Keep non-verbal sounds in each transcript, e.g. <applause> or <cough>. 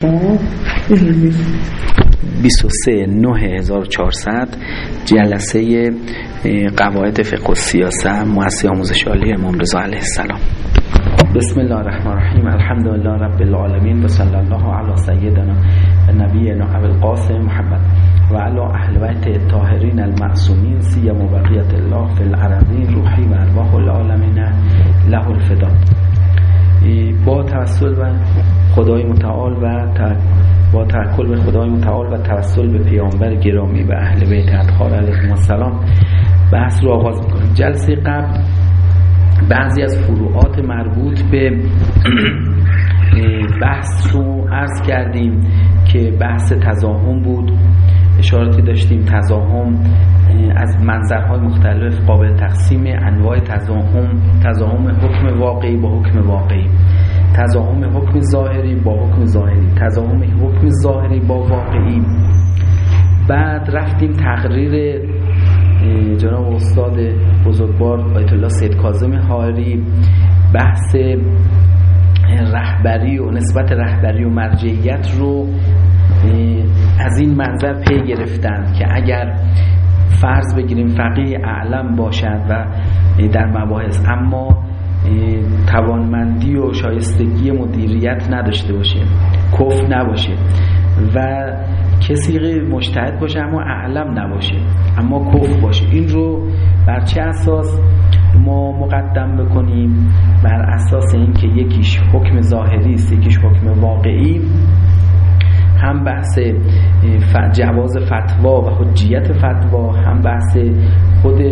23 9400 جلسه قواعد فقه و سیاست مؤسسه آموزش عالی امام رضا علیه السلام. بسم الله الرحمن الرحیم. الحمد لله رب العالمین و صلی الله علی سیدنا نبینا ابو القاسم محمد و علی اهل بیت الطاهرین المعصومین سیما بقیت الله فی الارضین روحی و ارواح العالمین له الفدا با توسل و خدای متعال و با توکل به خدای متعال و توسل به پیامبر گرامی و اهل بیت اطهار علیهم السلام. بحث رو آغاز می‌کنیم. جلسه قبل بعضی از فروعات مربوط به <clears throat> بحث رو عرض کردیم که بحث تزاهم بود. اشاراتی داشتیم تزاهم از منظرهای مختلف قابل تقسیم انواع تزاهم تزاهم حکم واقعی با حکم واقعی. تزاهم حکم ظاهری با حکم ظاهری. تزاهم حکم ظاهری با واقعی. بعد رفتیم تقریر جناب استاد بزرگوار آیت الله سید کاظم حائری. بحث رهبری و نسبت رهبری و مرجعیت رو از این منظر پی گرفتن که اگر فرض بگیریم فقیه اعلم باشد و در مباحث. اما توانمندی و شایستگی مدیریت نداشته باشه کف نباشه و کسی مجتهد باشه اما اعلم نباشه اما کف باشه. این رو بر چه اساس ما مقدم بکنیم؟ بر اساس اینکه یکیش حکم ظاهری است یکیش حکم واقعی. هم بحث جواز فتوا و حجیت فتوا هم بحث خود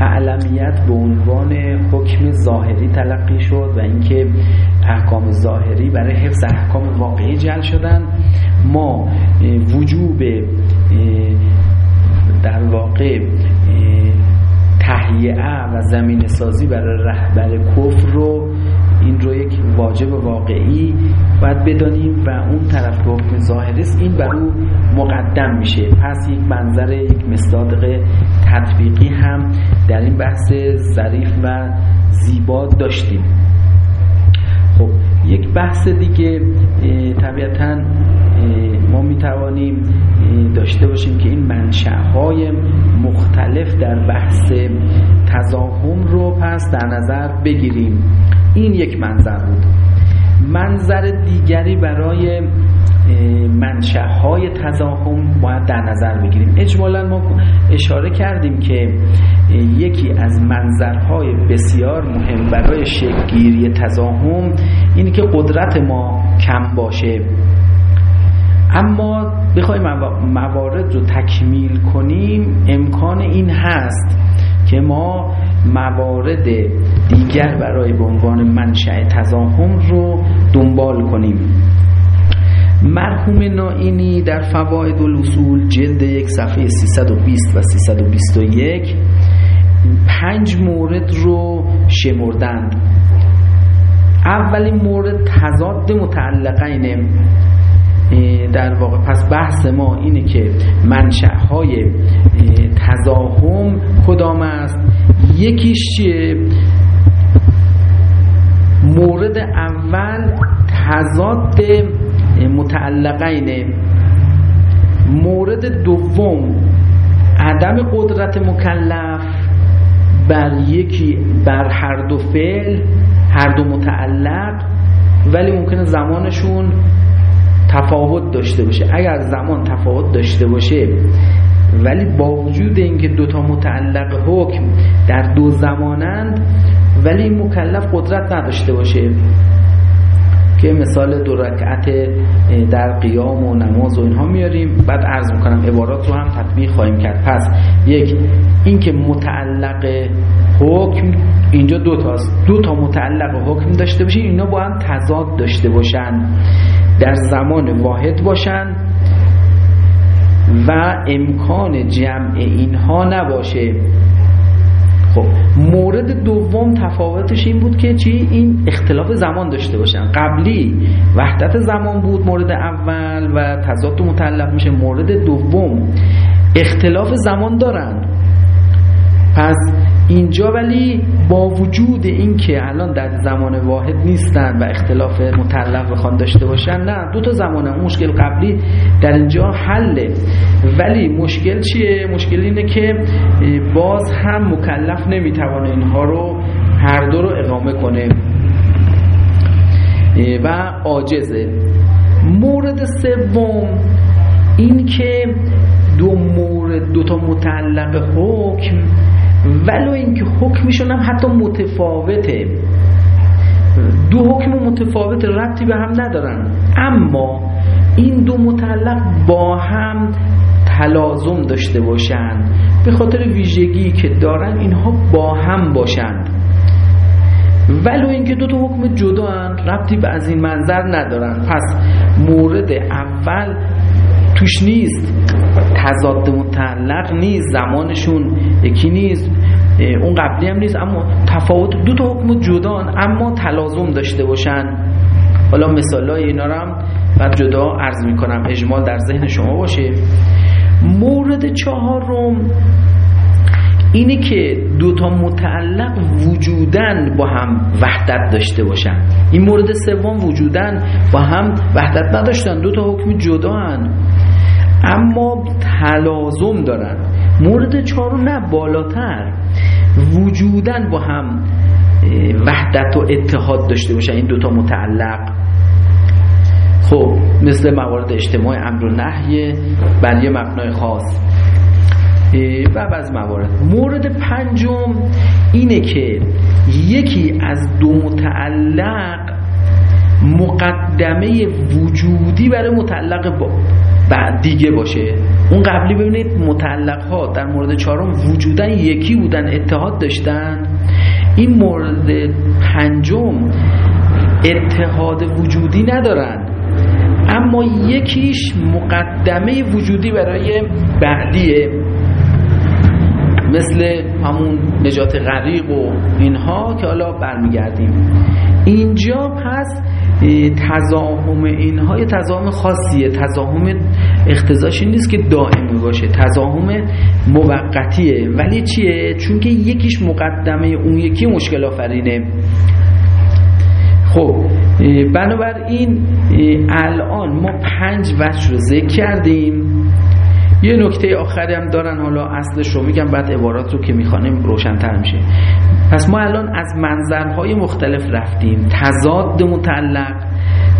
اعلمیت به عنوان حکم ظاهری تلقی شد و اینکه احکام ظاهری برای حفظ احکام واقعی جل شدن. ما وجوب در واقع تهیئه و زمین سازی برای رهبر کفر رو این رو یک واجب واقعی باید بدانیم و اون طرف که حکم ظاهر است این بر او مقدم میشه. پس یک منظر یک مصداق تطبیقی هم در این بحث ظریف و زیبا داشتیم. خب یک بحث دیگه طبیعتا ما می‌توانیم داشته باشیم که این منشأهای مختلف در بحث تزاهم رو پس در نظر بگیریم. این یک منظر بود. منظر دیگری برای منشأهای تزاهم باید در نظر بگیریم. اجمالا ما اشاره کردیم که یکی از منظرهای بسیار مهم برای شکلگیری تزاهم اینه که قدرت ما کم باشه. اما بخوایم موارد رو تکمیل کنیم امکان این هست که ما موارد دیگر برای به عنوان منشأ تزاهم رو دنبال کنیم. مرحوم نائینی در فواید الاصول جلد یک صفحه 320 و 321 پنج مورد رو شمردند. اولین مورد تضاد متعلقینه در واقع. پس بحث ما اینه که منشأهای تزاهم کدام است؟ یکیش چیه؟ مورد اول تضاد متعلقینه مورد دوم عدم قدرت مکلف. بر یکی بر هر دو فعل هر دو متعلق. ولی ممکنه زمانشون تفاوت داشته باشه. اگر زمان تفاوت داشته باشه ولی با وجود اینکه دوتا متعلق حکم در دو زمانند ولی این مکلف قدرت نداشته باشه. که مثال دو رکعت در قیام و نماز و اینها میاریم. بعد عرض می‌کنم عبارات رو هم تطبیق خواهیم کرد. پس یک اینکه متعلق حکم اینجا دو تاست دو تا متعلق حکم داشته باشه اینا با هم تضاد داشته باشن. در زمان واحد باشن و امکان جمع اینها نباشه. خب مورد دوم تفاوتش این بود که چی؟ این اختلاف زمان داشته باشن. قبلی وحدت زمان بود مورد اول و تضاد متعلق میشه. مورد دوم اختلاف زمان دارن. پس اینجا ولی با وجود اینکه الان در زمان واحد نیستن و اختلاف مطلق بخوان داشته باشن نه دو تا زمان مشکل قبلی در اینجا حله. ولی مشکل چیه؟ مشکل اینه که باز هم مکلف نمی‌توانه اینها رو هر دو رو اقامه کنه. و عاجزه. مورد سوم این که دو مورد دو تا متعلق حکم ولو اینکه حکمشون هم حتی متفاوته. دو حکم متفاوت ربطی به هم ندارن. اما این دو متعلق با هم تلازم داشته باشن. به خاطر ویژگی که دارن اینها با هم باشند ولو اینکه دو تا حکم جدا هن ربطی به از این منظر ندارن. پس مورد اول توش نیست. تضاد متعلق نیست زمانشون یکی نیست اون قبلی هم نیست اما تفاوت دو تا حکم جدا اما تلازم داشته باشن. حالا مثال های اینا هم بعد جدا عرض می‌کنم اجمال در ذهن شما باشه. مورد چهارم اینه که دو تا متعلق وجودن با هم وحدت داشته باشن. این مورد سوم وجودن با هم وحدت نداشتن. دو تا حکم جدا. هن. اما تلازم دارن. مورد چهارم نه بالاتر. وجودن با هم وحدت و اتحاد داشته باشن. این دوتا متعلق. خب مثل موارد اجتماع امر و نهی بر یه مبنای خاص. و بعض موارد. مورد پنجم اینه که یکی از دو متعلق مقدمه وجودی برای متعلق با بعد دیگه باشه. اون قبلی ببینید متعلق ها در مورد چهارم وجودن یکی بودن اتحاد داشتن. این مورد پنجم اتحاد وجودی ندارن. اما یکیش مقدمه وجودی برای بعدیه. مثل همون نجات غریق و اینها که حالا برمیگردیم. اینجا پس تزاهم اینها یه تزاهم خاصیه. تزاهم اختزاشی نیست که دائمی باشه. تزاهم موقتیه. ولی چیه؟ چون که یکیش مقدمه اون یکی مشکل آفرینه. خب بنابراین الان ما پنج وجه رو ذکر کردیم. یه نکته آخری هم دارن حالا اصلش رو میگم بعد عبارات رو که می‌خوانیم روشنتر میشه. پس ما الان از منظرهای مختلف رفتیم. تضاد متعلق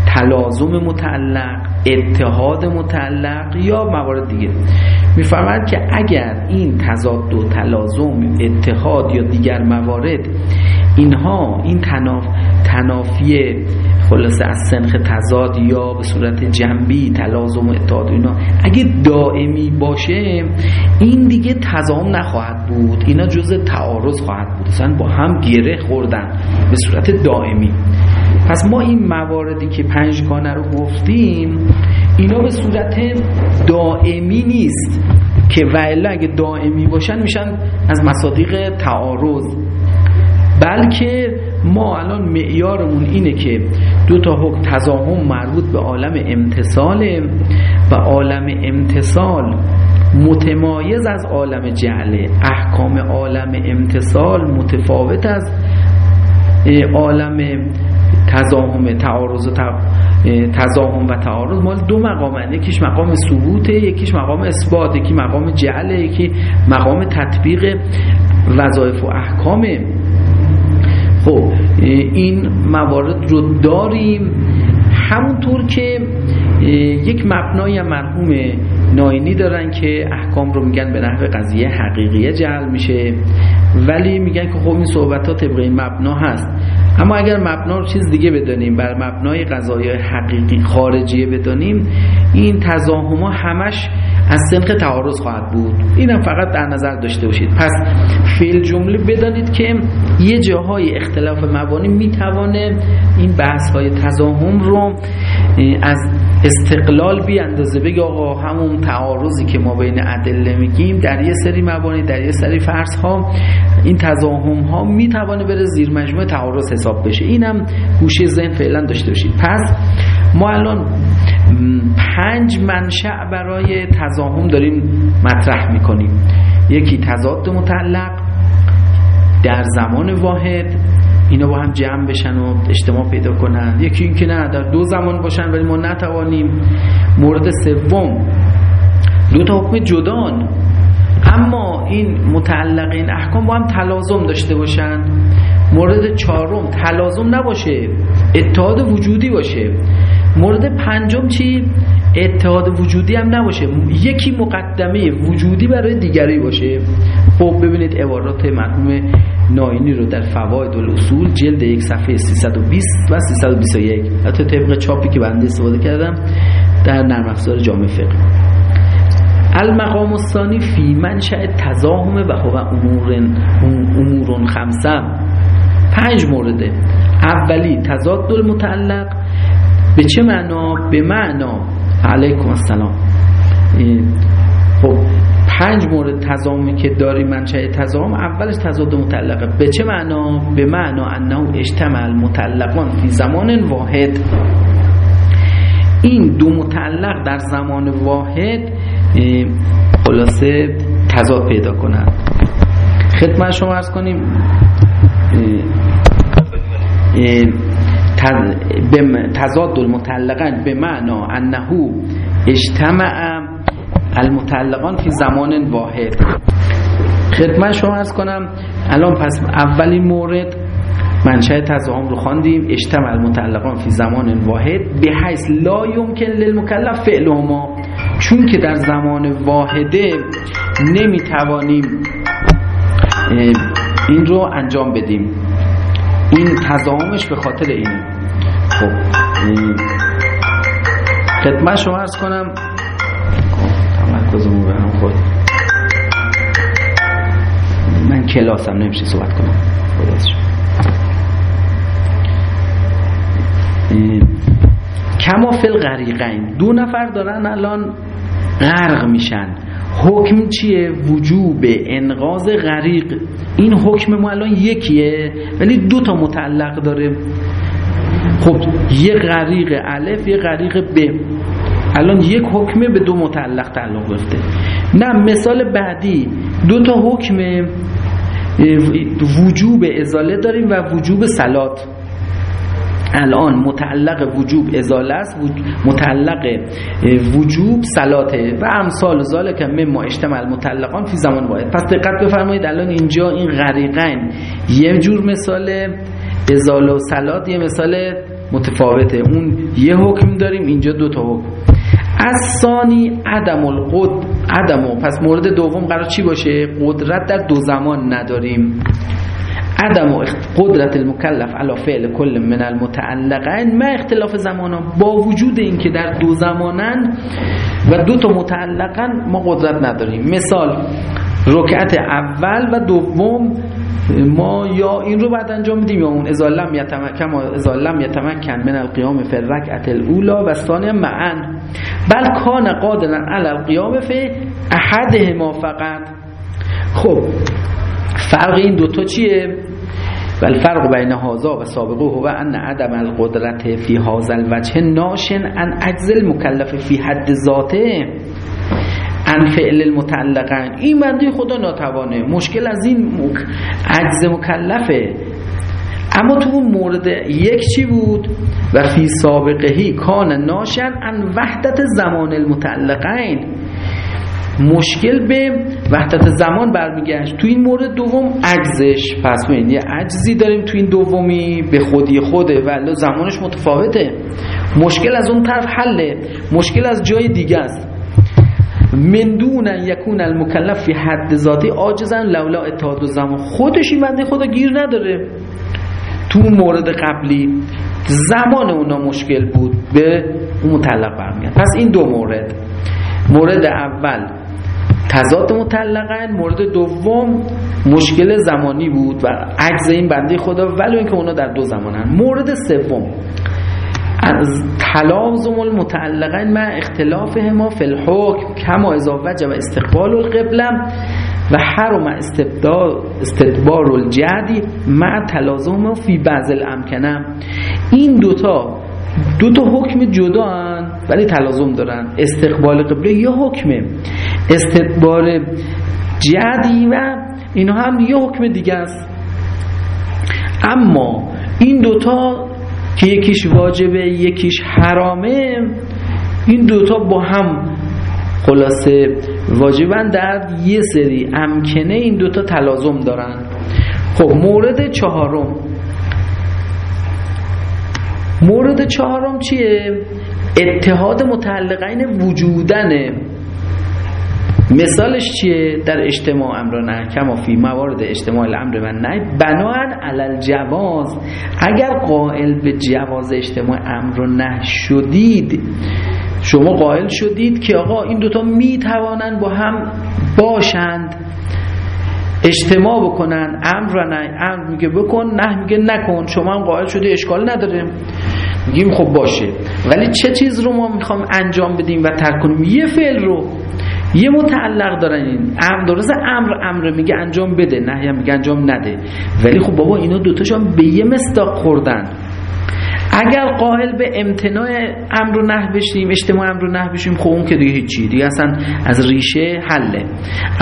تلازم متعلق اتحاد متعلق یا موارد دیگه. میفرماید که اگر این تضاد و تلازم اتحاد یا دیگر موارد اینها این تناف تنافی خلاصه از سنخ تضاد یا به صورت جنبی تلازم و اتحاد اینا. اگه دائمی باشه این دیگه تضام نخواهد بود. اینا جز تعارض خواهد بود. اصلا با هم گره خوردن به صورت دائمی. پس ما این مواردی که پنجگانه رو گفتیم اینا به صورت دائمی نیست. که ولی اگه دائمی باشن میشن از مصادیق تعارض. بلکه ما الان معیارمون اینه که دو تا حکم تزاهم مربوط به عالم امتصال و عالم امتصال متمایز از عالم جعله احکام عالم امتصال متفاوت از عالم تزاهم تعارض و تزاهم و تعارض. مال دو مقام یکیش مقام ثبوته یکیش مقام اثبات یکی مقام جعله یکی مقام تطبیق وظایف و احکامه خب این موارد رو داریم. همونطور که یک مبنای مرحوم ناینی دارن که احکام رو میگن به نحو قضیه حقیقیه جعل میشه. ولی میگن که خب این صحبت ها طبق این مبنا هست. اما اگر مبنا رو چیز دیگه بدانیم بر مبنای قضایه حقیقی خارجیه بدانیم این تزاهم ها همش از سنخ تعارض خواهد بود. اینم فقط در نظر داشته باشید. پس فیل جمله بدانید که یه جاهای اختلاف مبانی می‌توانه این بحث های تزاهم رو از استقلال بی اندازه بگه آقا همون تعارضی که ما بین ادله میگیم در یه سری مبانی در یه سری فرض ها این تزاهم ها می‌توانه بره زیر مجموعه تعارض حساب بشه. اینم گوشه ذهن فعلا داشته باشید. پس ما الان پنج منشأ برای تزاهم داریم مطرح می‌کنیم. یکی تضاد متعلق در زمان واحد اینا با هم جمع بشن و اجتماع پیدا کنن. یکی این که نه در دو زمان باشن ولی ما نتوانیم. مورد سوم دو تا حکم جدان. اما این متعلقین احکام با هم تلازم داشته باشن. مورد چهارم تلازم نباشه. اتحاد وجودی باشه. مورد پنجم چی؟ اتحاد وجودی هم نباشه. یکی مقدمه وجودی برای دیگری باشه. خب ببینید عبارات مرحوم ناینی رو در فواید الاصول جلد یک صفحه 320 و 321 حتی طبق چاپی که بنده استفاده کردم در نرم افزار جامعه فقه. المقام الثانی فی منشأ تزاهم و هو امور امور خمسه. پنج مورده. اولی تضاد المتعلق. به چه معنا؟ به معنا. علیکم السلام. خب پنج مورد تضامی که داری منشأ تضام اولش تضاد متعلقه. به چه معنا؟ به معنا انه اجتمع المتعلقان فی زمان واحد. این دو متعلق در زمان واحد خلاصه تضاد پیدا کنند خدمت شما ارز کنیم تضاد المتعلقان به معنا انه اجتمع المتعلقان فی زمان واحد. خدمت شما ارز کنم الان پس اولین مورد منشأ تزاهم رو خواندیم؟ اجتمع المتعلقان فی زمان واحد. به حیث لا یمکن للمکلف فعلهما. چون که در زمان واحده نمی‌توانیم این رو انجام بدیم. این تضاهمش به خاطر اینه. خب خدمت شما ارز کنم. تمرکزمون به هم خود. من کلاسم نمیشه صحبت کنم. کما فل غریقین. دو نفر دارن الان غرق میشن. حکم چیه؟ وجوب انقاذ غریق. این حکم ما الان یکیه ولی دو تا متعلق داره. خب یه غریق الف یه غریق ب. الان یک حکمه به دو متعلق تعلق گرفته. نه مثال بعدی. دو تا حکم وجوب ازاله داریم و وجوب سلات. الان متعلق وجوب ازاله است. متعلق وجوب سلاته و امثال ذالک مما اجتمع المتعلقان فی زمان واحد. پس دقت بفرمایید الان اینجا این غریقن یه جور مثال ازاله و سلات یه مثال متفاوته. اون یه حکم داریم اینجا دو تا حکم. از ثانی عدم القد عدم. پس مورد دوم قرار چی باشه؟ قدرت در دو زمان نداریم. عدم قدرت المکلف علا فعل کل من المتعلقین ما اختلاف زمان با وجود اینکه در دو زمانن و دو تا متعلقن ما قدرت نداریم. مثال رکعت اول و دوم ما یا این رو بعد انجام میدیم یا اون اذا لم یتمکن اذا لم یتمکن من القیام فی الرکعه الاولى و ثانیه معا بل کان قادرا علی القیام فی احدهما فقط. خب فرق این دوتا چیه؟ و الفرق بین هازا و سابقه هو ان عدم القدرت فی هذا الوجه ناشن ان عجز المکلف فی حد ذاته ان فعل المتعلقن این بنده خدا ناتوانه. مشکل از این عجز مکلفه. اما تو اون مورد یک چی بود؟ و فی سابقهی کان ناشن ان وحدت زمان المتعلقین. مشکل به وحدت زمان برمیگشت. تو این مورد دوم عجزش. پس ببین یه عجزی داریم تو این دومی به خودی خوده. ولی زمانش متفاوته. مشکل از اون طرف حله. مشکل از جای دیگه است. من دون یکون المکلف فی حد ذاتی عاجزن لولا اتحاد و زمان. خودش این بنده خدا گیر نداره. تو مورد قبلی زمان اونا مشکل بود. به اون متعلق برمیگرد. پس این دو مورد. مورد اول تضاد مطلقا. مورد دوم مشکل زمانی بود و عجز این بنده خدا ولی اینکه اونا در دو زمانن. مورد سوم از تلازم المتعلقا مع اختلاف ما فی الحکم کما اذا وجب استقبال القبله و حرم استدبار الجدی مع تلازم فی بعض الامکنه این دوتا دو تا حکم جدا ولی تلازم دارن. استقبال قبله یا حکمه. استدبار جدی و اینا هم یه حکم دیگه است. اما این دوتا که یکیش واجبه یکیش حرامه این دوتا با هم خلاصه واجبن. در یه سری امکنه این دوتا تلازم دارن. خب مورد چهارم. مورد چهارم چیه؟ اتحاد متعلقین وجودنه مثالش چیه؟ در اجتماع امر نه کما فی موارد اجتماع الامر و نه بناهن علل جواز اگر قائل به جواز اجتماع امر و نه شدید شما قائل شدید که آقا این دوتا می توانند با هم باشند اجتماع بکنن. امر و نه امر میگه بکن نه میگه نکن. شما هم قائل شدی اشکال نداره. میگیم خب باشه. ولی چه چیز رو ما می‌خوام انجام بدیم و ترک کنیم؟ یه فعل رو. یه متعلق دارن این. امر درست امر امر میگه انجام بده نه میگه انجام نده. ولی خب بابا اینا دوتاشون به یه مصداق خوردن. اگر قائل به امتناع امر و نه بشیم اجتماع امر و نه بشیم خب اون که دیگه هیچی. دیگه اصلا از ریشه حله.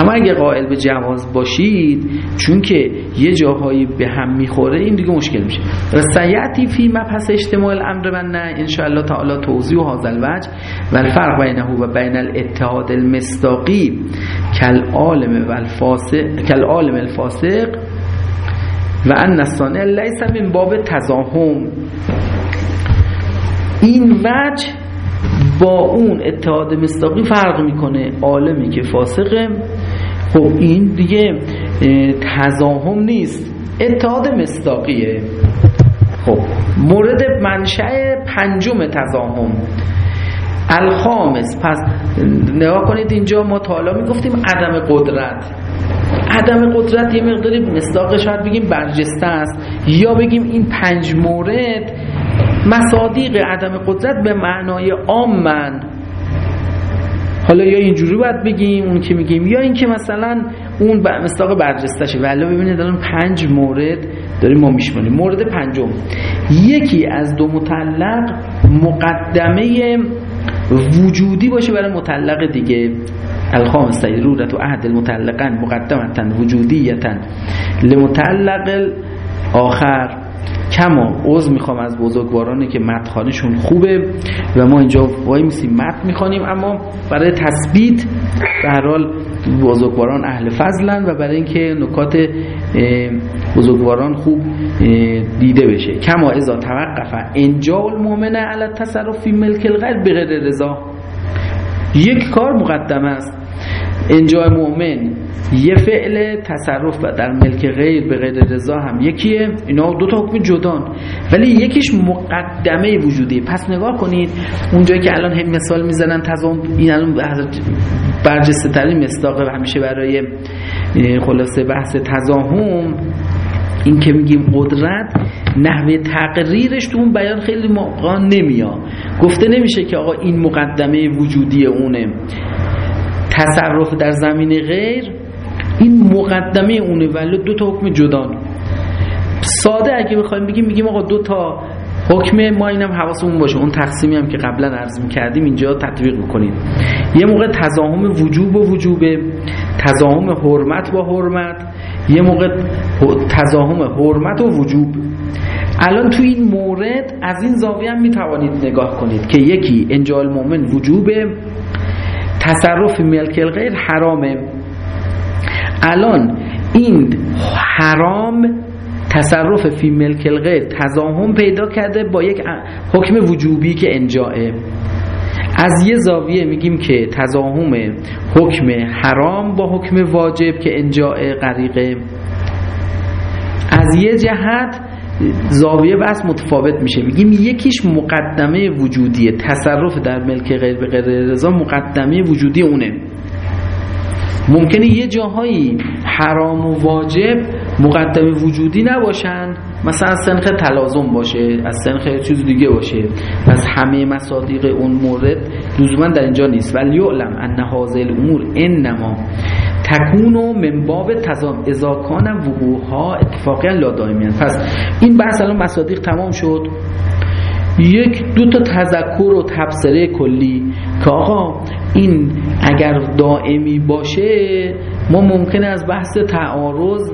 اما اگه قائل به جواز باشید چون که یه جاهایی به هم می‌خوره این دیگه مشکل میشه. و سیعتی فی مبحث اجتماع الامر و نه انشاءالله تعالی توضیح و حاضر وجه. و الفرق بینه و بین الاتحاد المستاقی کل عالم الفاسق و ان الصانع لیس من باب تزاهم این وجه با اون اتحاد مستاقی فرق می‌کنه. عالمی که فاسقه. خب این دیگه تزاهم نیست. اتحاد مستاقیه خب مورد منشأ پنجم تزاهم الخامس. پس نگاه کنید اینجا ما تا حالا می‌گفتیم عدم قدرت. عدم قدرت یه مقداری مصداق شاید بگیم برجسته است. یا بگیم این پنج مورد مصادیق عدم قدرت به معنای عامن حالا یا اینجوری باید بگیم اون که میگیم یا اینکه مثلا اون مصداق برجستشه ولی ببینید الان پنج مورد داریم ما میشمانیم مورد پنجم. یکی از دو متعلق مقدمه وجودی باشه برای متعلق دیگه. الخامس رورت و عهد المتعلقا مقدمتا وجودیتا. لمتعلق آخر. کما عوض می‌خوام از بزرگوارانی که متخانشون خوبه و ما اینجا وای میسیم مت می‌خوانیم اما برای تثبیت به هر حال بزرگواران اهل فضلن و برای اینکه نکات بزرگواران خوب دیده بشه. کما ازا توقف انجا المؤمنه علی تصرف فی ملک الغیر بغیر رضا. یک کار مقدم است. انجا مؤمن یه فعل تصرف و در ملک غیر به غیر رضا هم یکیه. اینا دو تا حکم جدان. ولی یکیش مقدمه وجودی. پس نگاه کنید اونجایی که الان هم مثال می‌زنن تضام این الان برجسته ترین مصداق همیشه برای خلاصه بحث تضاهم این که میگیم قدرت نحوه تقریرش تو اون بیان خیلی موقع نمیاد. گفته نمیشه که آقا این مقدمه وجودی اونه. تصرف در زمین غیر این مقدمه اونه ولی دو تا حکم جدان ساده اگه بخوایم بگیم میگیم آقا دو تا حکم ما اینم حواسمون باشه. اون تقسیمی هم که قبلا عرض می‌کردیم اینجا تطبیق بکنیم. یه موقع تزاهم وجوب و وجوبه تزاهم حرمت با حرمت یه موقع تزاهم حرمت و وجوب. الان تو این مورد از این زاویه هم می‌توانید نگاه کنید که یکی انجال مومن وجوبه. تصرف ملک الغیر حرامه. الان این حرام تصرف فی ملک الغیر تضاهم پیدا کرده با یک حکم وجوبی که انجاه از یه زاویه میگیم که تضاهم حکم حرام با حکم واجب که انجاء غریقه. از یه جهت زاویه بس متفاوت میشه. میگیم یکیش مقدمه وجودیه تصرف در ملک غیر به غیر رضا مقدمه وجودی اونه. ممکنه یه جاهایی حرام و واجب مقدمه وجودی نباشن مثلا از سنخ تلازم باشه از سنخ چیز دیگه باشه. پس همه مصادیق اون مورد لزوما در اینجا نیست. ولی یعلم ان هذه امور انما تکون و منباب تزام ازاکان وقوها اتفاقی لا دائمیان پس این بحث الان مصادیق تمام شد. یک دو تا تذکر و تبصره کلی که آقا این اگر دائمی باشه ما ممکنه از بحث تعارض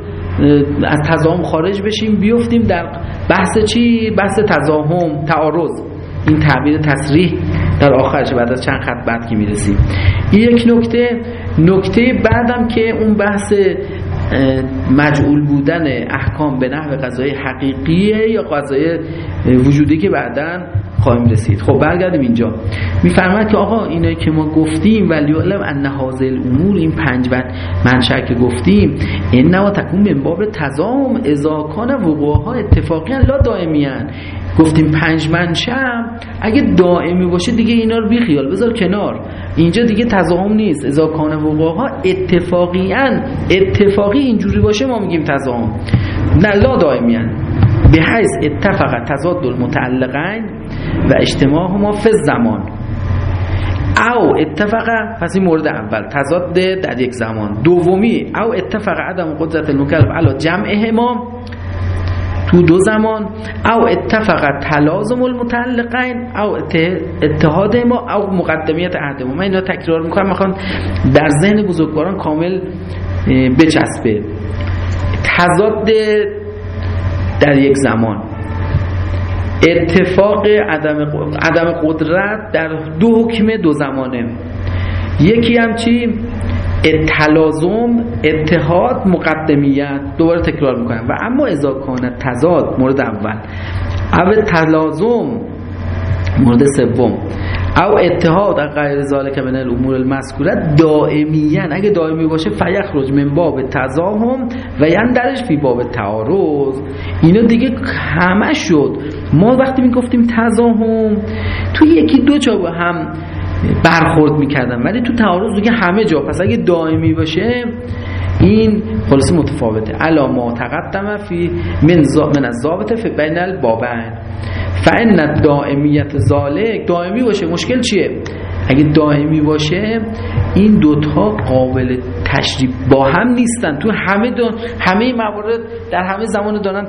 از تضاهم خارج بشیم بیفتیم در بحث چی؟ بحث تضاهم تعارض. این تعبیر تصریح در آخرش بعد از چند خط بعد که می‌رسیم. این یک نکته. نکته بعدم که اون بحث مجعول بودن احکام به نحو قضای حقیقیه یا قضای وجودی که بعدا خواهیم رسید. خب برگردیم اینجا. میفرماید که آقا اینایی که ما گفتیم ولی علم ان حاضر امور این پنج منشأ که گفتیم این نوا تکون من باب تضام اضاکان وقوع ها اتفاقی لا دائمیان گفتیم پنج منشأ اگه دائمی باشه دیگه اینا رو بیخیال بذار کنار. اینجا دیگه تضاهم نیست. اضاکان وقوع ها اتفاقیان اتفاقی اینجوری باشه ما میگیم تضاهم نه لا دائمیان به حیث اتفق تضاد المتعلقین و اجتماع ما فی زمان او اتفق پس این مورد اول تضاد در یک زمان. دومی او اتفق عدم قدرت المکلف علی جمع ما تو دو زمان او اتفق تلازم المتعلقین او اتحاد ما او مقدمیت عهد ما. من اینا تکرار می‌کنم می‌خوام در ذهن بزرگواران کامل بچسبه. تضاد در یک زمان. اتفاق عدم عدم قدرت در دو حکم دو زمانه. یکی هم چی؟ تلازم اتحاد مقدمیت. دوباره تکرار می‌کنم. و اما اذا کانت تضاد مورد اول. او تلازم مورد سوم. او اتحاد غیر ذالک من الامور المذکوره دائمیان اگه دائمی باشه فیخرج من باب تزاهم و درش فی باب تعارض. اینا دیگه همه شد. ما وقتی می‌گفتیم تزاهم تو یکی دو جا هم برخورد می‌کردن. ولی تو تعارض دیگه همه جا. پس اگه دائمی باشه این خلاص متفاوته. علا ما تقدم فی من, من از فی بین البابن فان دائمیت ذالک دائمی باشه مشکل چیه؟ اگه دائمی باشه این دوتا قابل تشریف با هم نیستن. تو همه دو همه موارد در همه زمان دارن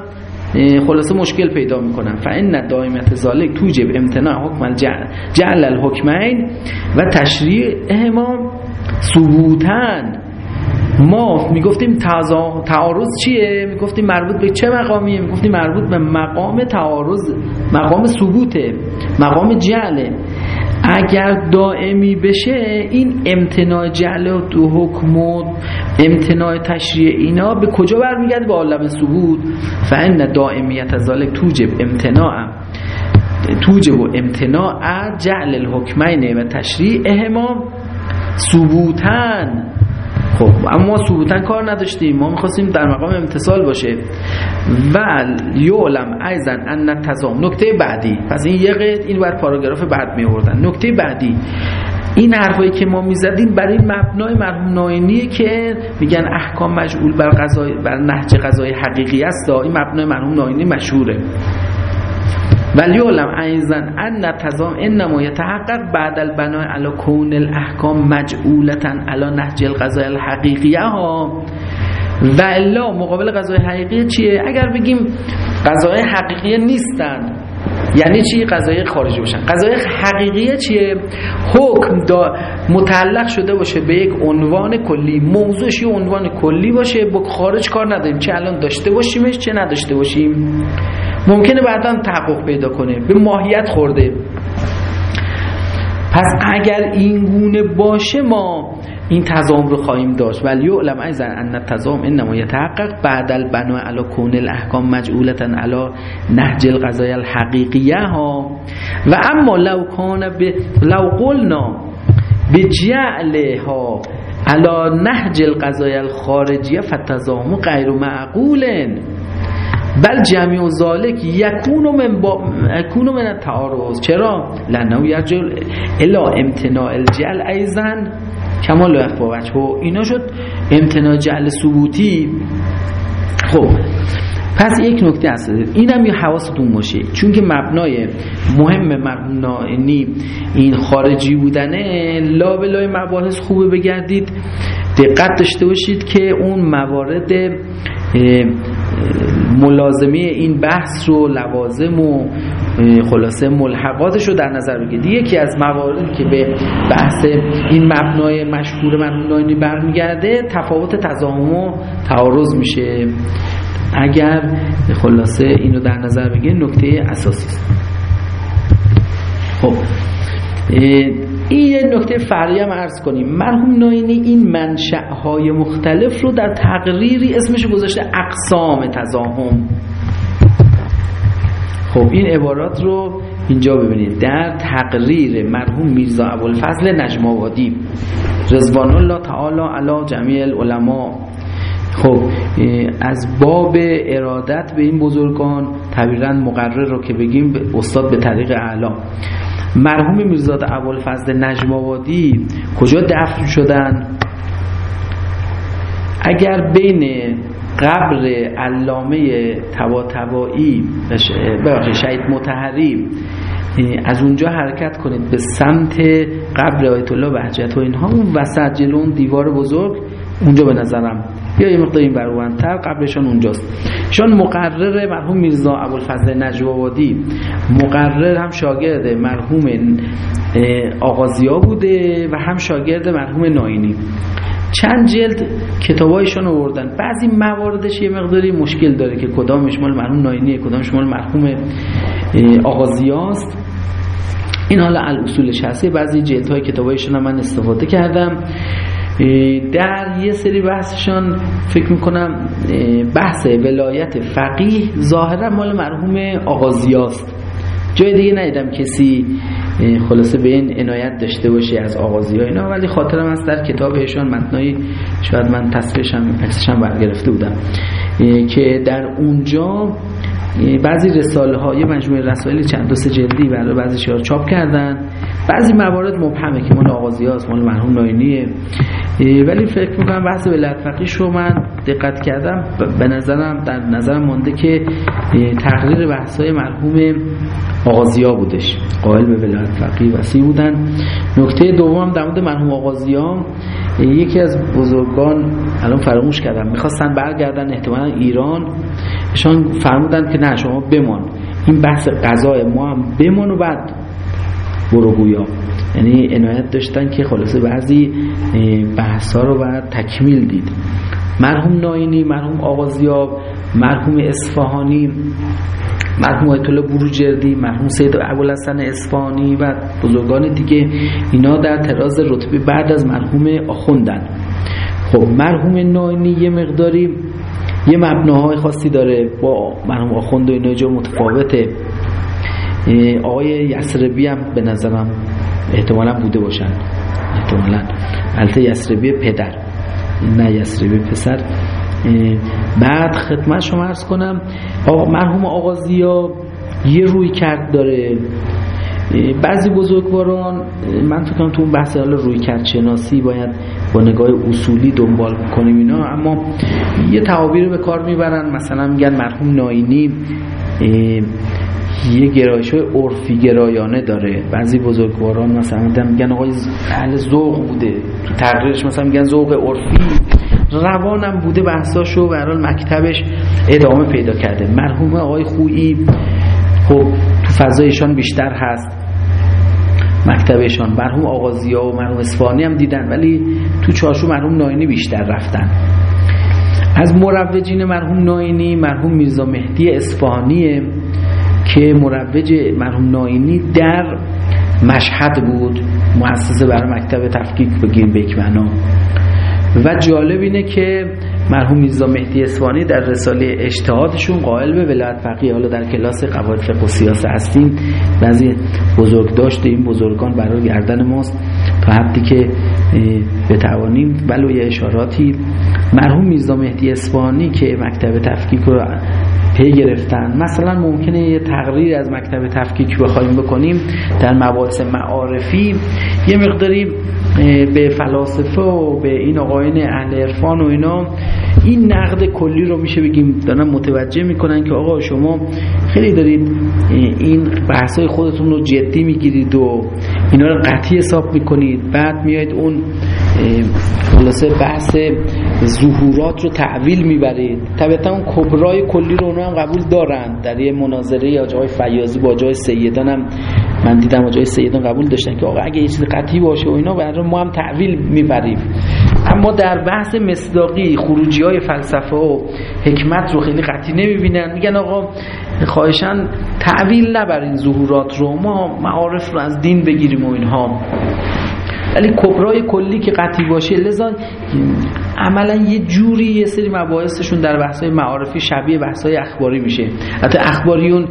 خلاصه مشکل پیدا می‌کنن. فان دائمیت ذالک توجب امتناع حکم الجعل جعل الحکمین و تشریع اهما ثبوتن ما می‌گفتیم تعارض چیه؟ می‌گفتیم مربوط به چه مقامیه؟ می‌گفتیم مربوط به مقام تعارض مقام ثبوته مقام جعله. اگر دائمی بشه این امتناع جعل و حکم و امتناع تشریع اینا به کجا برمیگرده؟ به عالم ثبوت. فان دائمیت ذالک توجب امتناع. توجب امتناع جعل الحکمین و تشریع اهما ثبوتن خب اما ثبوتا کار نداشتیم. ما می‌خواستیم در مقام امتصال باشه. و یعلم ایزن ان تزام نکته بعدی. پس این یه این بر پاراگراف بعد میوردن نکته بعدی. این حرفایی که ما می‌زدیم برای مبنای مرحوم ناینیه که میگن احکام مجعول بر قضای بر نهج قضای حقیقی است. این مبنای مرحوم ناینی مشهوره. ولی علم ایزن ان تزام انما یتحقق بعد البناء علی کون الاحکام مجعولتا علی نهج القضاء الحقیقیه ها. و الا مقابل قضای حقیقی چیه؟ اگر بگیم قضای حقیقی نیستن یعنی چی؟ قضای خارجی باشن. قضای حقیقی چیه؟ حکم دا متعلق شده باشه به یک عنوان کلی. موضوعش یه عنوان کلی باشه. با خارج کار نداریم. چه الان داشته باشیمش چه نداشته باشیم؟ ممکنه بعدا تحقق پیدا کنه. به ماهیت خورده. پس اگر این گونه باشه ما این تضام رو خواهیم داشت. ولی علم ایزن ان تضام انما یتحقق بعد البناء علی کون الاحکام مجعولتا علی نهج القضايا الحقیقیه ها. و اما لو کان ب لو قلنا بجعلها علی نهج القضايا الخارجیه فتضام غیر معقول بل جمعی و ذالک یکونو من, با... یکونو من تعارض. چرا؟ لنو یرجل الا امتناع الجل ایزن کمال وجه و اینا شد امتناع جعل ثبوتی. خب پس یک نکته هست. اینم یه حواستون باشه. چون که مبنای مهم مبنای این خارجی بودنه لا به لای مباحث خوبه بگردید. دقت داشته باشید که اون موارد ملازمه این بحث رو لوازم و خلاصه ملحقاتش رو در نظر بگیرید. یکی از مواردی که به بحث این مبنای مشهور مرحوم برمیگرده تفاوت تضاهم و تعارض میشه. اگر خلاصه اینو در نظر بگیرید نکته اساسی خب این یه نکته فرعی هم عرض کنیم. مرحوم ناینی این منشأ مختلف رو در تقریری اسمش گذاشته اقسام تزاهم. خب این عبارات رو اینجا ببینید. در تقریر مرحوم میرزا ابوالفضل نجماوادی رضوان الله تعالی علی جمیع العلماء. خب از باب ارادت به این بزرگان طبیعا مقرر رو که بگیم استاد به طریق اعلا. مرحوم میرزاد ابوالفضل نجماوادی کجا دفن شدن؟ اگر بین قبر علامه تباتبایی ببخشید شهید متحری از اونجا حرکت کنید به سمت قبر آیت الله بهجت و اینها اون وسط جلون دیوار بزرگ اونجا به نظرم یا یه مقدار این بروانتر قبلشان اونجاست. شان مقرر مرحوم میرزا ابوالفضل نجوابادی مقرر هم شاگرد مرحوم آغازیا بوده و هم شاگرد مرحوم ناینی. چند جلد کتابایشان آوردن. بعضی مواردش یه مقداری مشکل داره که کدامش مال مرحوم ناینی کدامش مال مرحوم آغازیاست. این حالا الاصولش هسته بعضی جلد های کتابایشان من استفاده کردم. در یه سری بحثشان فکر می‌کنم بحث ولایت فقیه ظاهرا مال مرحوم آغازیاست جای دیگه ندیدم کسی خلاصه به این عنایت داشته باشه از آغازی ها اینا ولی خاطرم هست در کتاب ایشان متنایی شاید من تصویرش هم عکسش برگرفته بودم که در اونجا بعضی رساله های مجموعه رسائل چند دو جلدی برای بعضی شعار چاپ کردن. بعضی موارد مبهمه که مال آغازی هاست مال مرحوم ناینیه. ولی فکر می‌کنم بحث ولایت فقیش رو من دقت کردم. به نظرم در نظرم مونده که تقریر بحث های مرحوم آغازی ها بودش. قائل به ولایت فقیه وسیع بودن. نکته دوم در مورد مرحوم آغازی ها یکی از بزرگان الان فراموش کردم می‌خواستن برگردن احتمالا ایران. شان فرمودن که نه شما بمان. این بحث قضای ما هم بمان و بعد برو گویا. یعنی عنایت داشتن که خلاصه بعضی بحث ها رو باید تکمیل دید. مرحوم ناینی مرحوم آغازیاب مرحوم اصفهانی مرحوم آیت بروجردی مرحوم سید ابوالحسن اصفهانی و بزرگان دیگه اینا در تراز رتبه بعد از مرحوم آخوندن. خب مرحوم ناینی یه مقداری یه مبناهای خاصی داره با مرحوم آخوند و اینا جا متفاوته. آقای یسربی هم به نظرم احتمالا بوده باشن. احتمالا. البته یسربی پدر نه یسربی پسر. بعد خدمت شما ارز کنم مرحوم آغازی ها یه روی کرد داره. بعضی بزرگواران من فکر تو اون بحث حالا روی کرد شناسی باید با نگاه اصولی دنبال کنیم اینا اما یه تعابیر به کار می‌برن. مثلا میگن مرحوم ناینی یه گرایش های عرفی گرایانه داره. بعضی بزرگواران مثلا میگن آقای اهل ذوق بوده. تو تقریرش مثلا میگن ذوق عرفی. روانم بوده بحثاشو و برحال مکتبش ادامه پیدا کرده. مرحوم آقای خویی خب تو فضایشان بیشتر هست. مکتبشان. مرحوم آغازی ها و مرحوم اسفانی هم دیدن ولی تو چارشو مرحوم ناینی بیشتر رفتن. از مروجین مرحوم ناینی مرحوم میرزا مهدی اسفانیه که مروج مرحوم ناینی در مشهد بود مؤسسه برای مکتب تفکیک بگیر بکمنا و جالب اینه که مرحوم میرزا مهدی اسوانی در رساله اجتهادشون قائل به ولایت فقیه حالا در کلاس قواعد فقه و سیاست هستیم. بعضی بزرگ داشته این بزرگان برای گردن ماست. تا حدی که بتوانیم ولو یه اشاراتی. مرحوم میرزا مهدی اسوانی که مکتب تفکیک رو پی گرفتن. مثلا ممکنه یه تقریر از مکتب تفکیک بخوایم بکنیم در مباحث معارفی. یه مقداری به فلاسفه و به این آقاین اهل عرفان و اینا این نقد کلی رو میشه بگیم دارن متوجه می‌کنن که آقا شما خیلی دارید این بحثای خودتون رو جدی می‌گیرید و اینا رو قطعی حساب می‌کنید. بعد میایید اون خلاصه بحث ظهورات رو تحویل می‌برید. طبیعتا اون کبرای کلی رو اونا هم قبول دارن در یه مناظره یا جای فیاضی با جای سیدان هم من دیدم جای سیدان قبول داشتن که آقا اگه یه چیز قطعی باشه و اینا برای ما هم تحویل می‌بریم. اما در بحث مصداقی خروجی های فلسفه و حکمت رو خیلی قطعی نمی‌بینن. میگن آقا خواهشان تعویل نبرین ظهورات رو. ما معارف رو از دین بگیریم و اینها. ولی کبرای کلی که قطعی باشه لذا عملا یه جوری یه سری مباحثشون در بحث‌های معارفی شبیه بحث‌های اخباری میشه. حتی اخباریون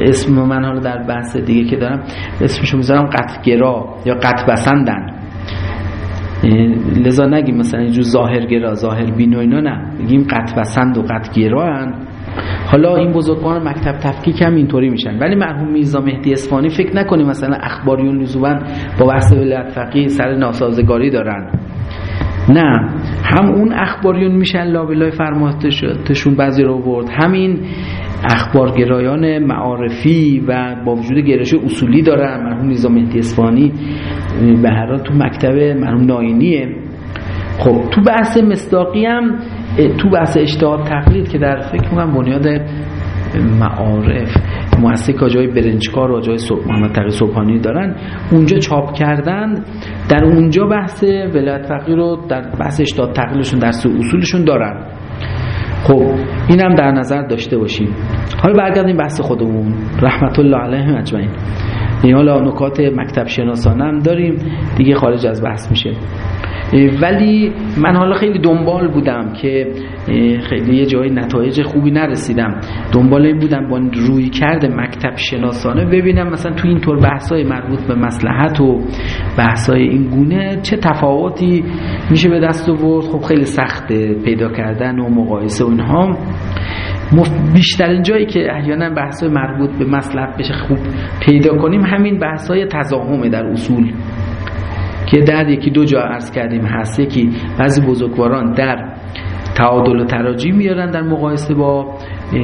اسم من حالا در بحث دیگه که دارم اسمشو می‌ذارم قطگرا یا قط بسندن لذا نگیم مثلا اینجور ظاهرگرا ظاهر بین و اینا نه. بگیم قط بسند و قط گرا حالا این بزرگوار مکتب تفکیک هم اینطوری میشن. ولی مرحوم میرزا مهدی اصفهانی فکر نکنیم مثلا اخباریون لزوما با بحث ولایت فقیه سر ناسازگاری دارن. نه. هم اون اخباریون میشن لابلای فرماتشون بعضی رو برد همین اخبارگرایان معارفی و با وجود گرایش اصولی دارن. مرحوم میرزا مهدی اصفهانی به هر تو مکتب مرحوم ناینیه. خب تو بحث مصداقی هم تو بحث اجتهاد تقلید که در فکر می‌کنم بنیاد معارف مؤسسه که جای برنجکار و جای محمد تقی صبحانی دارن اونجا چاپ کردن در اونجا بحث ولایت فقیه رو در بحث اجتهاد تقلیدشون در اصولشون دارن. خب اینم در نظر داشته باشیم. حالا برگردیم بحث خودمون. رحمت الله علیهم اجمعین. این حالا نکات مکتب شناسانه هم داریم. دیگه خارج از بحث میشه. ولی من حالا خیلی دنبال بودم که خیلی یه جای نتایج خوبی نرسیدم. دنبال این بودم با روی کرده مکتب شناسانه ببینم مثلا تو این طور بحثای مربوط به مسلحت و بحثای این گونه چه تفاوتی میشه به دست آورد. خب خیلی سخته پیدا کردن و مقایسه و اینها. بیشترین جایی که احیانا بحث مربوط به مسلحت بشه خوب پیدا کنیم همین بحث های تضاهمه در اصول. که در یکی دو جا عرض کردیم هست یکی بعضی بزرگواران در تعادل و تراجی میارن در مقایسه با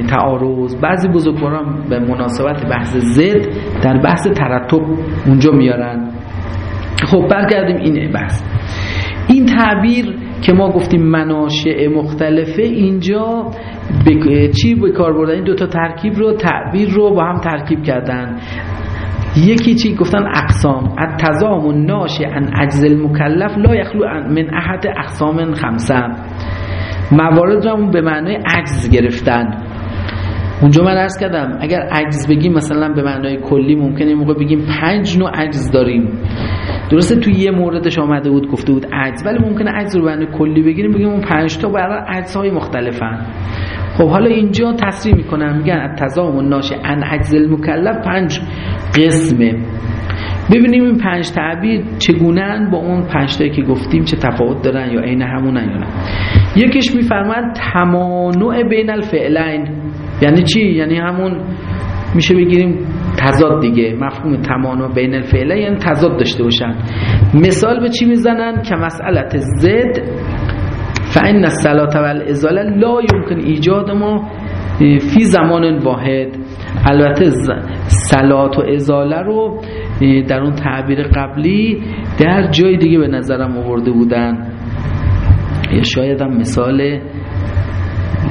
تعارض. بعضی بزرگواران به مناسبت بحث زد در بحث ترتب اونجا میارن خب برگردیم این بحث. این تعبیر که ما گفتیم مناشع مختلفه اینجا چی به کار بردن؟ این دوتا ترکیب رو تعبیر رو با هم ترکیب کردن. یکی چی گفتن اقسام؟ التزام ناشع عن عجز المکلف لا یخلو من احد اقسام خمسه. موارد رو به معنای عجز گرفتن. اونجا من عرض کردم اگر عجز بگیم مثلا به معنای کلی ممکنه موقع بگیم پنج نوع عجز داریم. درسته توی یه موردش آمده بود گفته بود عجز ولی ممکنه عجز رو به معنای کلی بگیریم بگیم اون پنج تا برای عجزهای مختلفن. خب حالا اینجا تصریح می‌کنن میگن تضام و ناشه ان عجز المکلف پنج قسمه. ببینیم این پنج تعبیر چگونه با اون پنج تایی که گفتیم چه تفاوت دارن یا عین همونن یا نه. یکیش میفرماند تمانع بین الفعلین. یعنی چی؟ یعنی همون میشه بگیریم تضاد دیگه. مفهوم تمانع بین الفعلین یعنی تضاد داشته باشن. مثال به چی می‌زنن؟ که مسئلت زد فان و الازاله لا يمكن ایجاد ما فی زمان واحد. البته صلات و ازاله رو در اون تعبیر قبلی در جای دیگه به نظرم آورده بودن. شاید هم مثال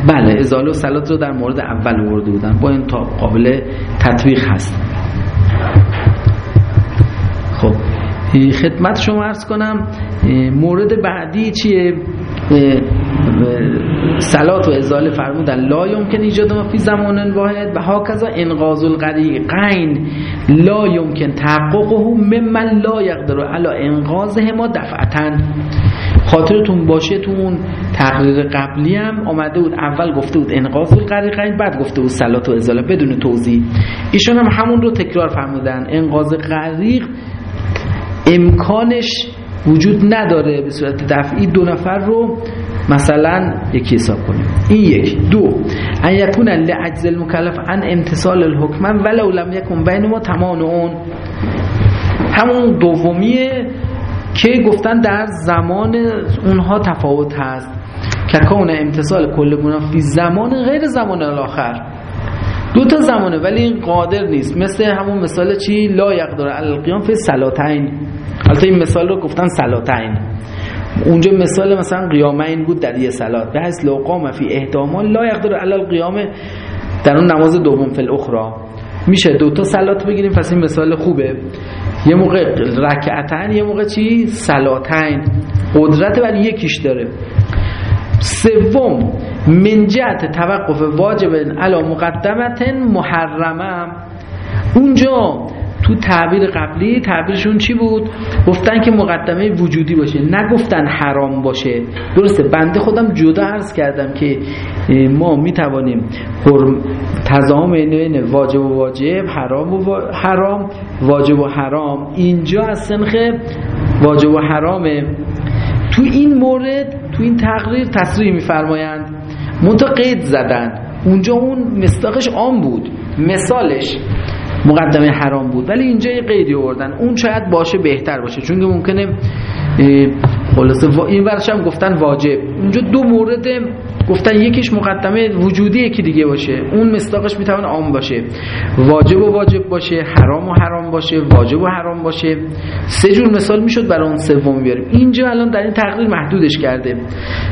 بله ازاله و صلات رو در مورد اول آورده بودن با این تا قابل تطبیق هست. خب. خدمت شما ارز کنم. مورد بعدی چیه؟ سلات و ازاله فرمودن. لا یمکن ایجاد ما فی زمان واحد. و هاکذا انقاذ الغریقین لا یمکن تحققه ممن لا یقدر. علی انقاذه ما دفعتا. خاطرتون باشه تو اون تقریر قبلی هم آمده بود. اول گفته بود انقاذ الغریقین بعد گفته بود سلات و ازاله بدون توضیح. ایشون هم همون رو تکرار فرمودن. انقاذ غریق امکانش وجود نداره به صورت دفعی دو نفر رو مثلا یکی حساب کنیم. این یک. دو. ان یکون لعجز المکلف ان امتصال الحکم ولو لم یکن بین ما تمام اون. همون دومیه که گفتن در زمان اونها تفاوت هست. که کون امتصال کل گناه فی زمان غیر زمان الاخر. دو تا زمانه ولی این قادر نیست. مثل همون مثال چی؟ لا یقدر القیام فی سلاتین البته این مثال رو گفتن سلاتین. اونجا مثال مثلا قیامین بود در یه سلات. به حیث لو قام فی احتمال لا یقدر علی القیام در اون نماز دوم فی الاخرى میشه دو تا سلات بگیریم پس این مثال خوبه. یه موقع رکعتن یه موقع چی؟ سلاتین. قدرت ولی یکیش داره. سوم منجت توقف واجب علا مقدمت محرمه. اونجا تو تعبیر قبلی تعبیرشون چی بود؟ گفتن که مقدمه وجودی باشه. نگفتن حرام باشه. درسته بنده خودم جدا عرض کردم که ما می توانیم بین واجب و واجب حرام و حرام واجب و حرام. اینجا از سنخ واجب و حرامه. تو این مورد تو این تقریر تصریح میفرمایند. منتها قید زدن. اونجا اون مستاقش عام بود. مثالش مقدمه حرام بود. ولی اینجا یه قیدی آوردن. اون شاید باشه بهتر باشه. چون که ممکنه خلاصه این ورش هم گفتن واجب. اونجا دو مورد گفتن یکیش مقدمه وجودی یکی دیگه باشه. اون مستاقش می‌تونه عام باشه. واجب و واجب باشه. حرام و حرام باشه. واجب و حرام باشه. سه جور مثال می‌شد برای اون سوم بیاریم. اینجا الان در این تقریر محدودش کرده.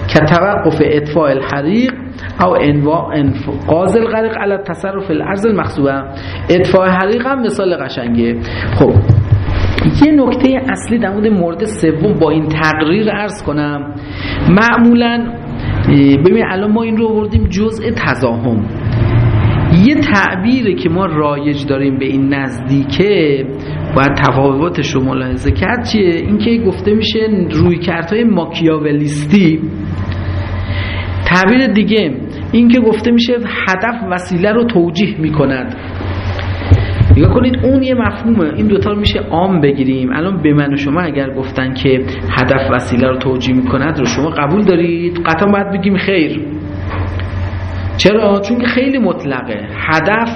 که توقف اطفاء الحریق او انواع انفقاز الغرق علی تصرف الارض المخصوبه اطفاء حریق هم مثال قشنگه. خب یه نکته اصلی در مورد مورد سوم با این تقریر عرض کنم. معمولا ببین الان ما این رو آوردیم جزء تزاهم یه تعبیری که ما رایج داریم به این نزدیکه باید تفاوتش رو ملاحظه کرد چیه؟ اینکه گفته میشه روی کردهای ماکیاولیستی. تعبیر دیگه این که گفته میشه هدف وسیله رو توجیه می‌کند. نگاه کنید اون یه مفهومه. این دوتا رو میشه عام بگیریم. الان به من و شما اگر گفتن که هدف وسیله رو توجیه می‌کند رو شما قبول دارید؟ قطعا باید بگیم خیر. چرا؟ چون که خیلی مطلقه. هدف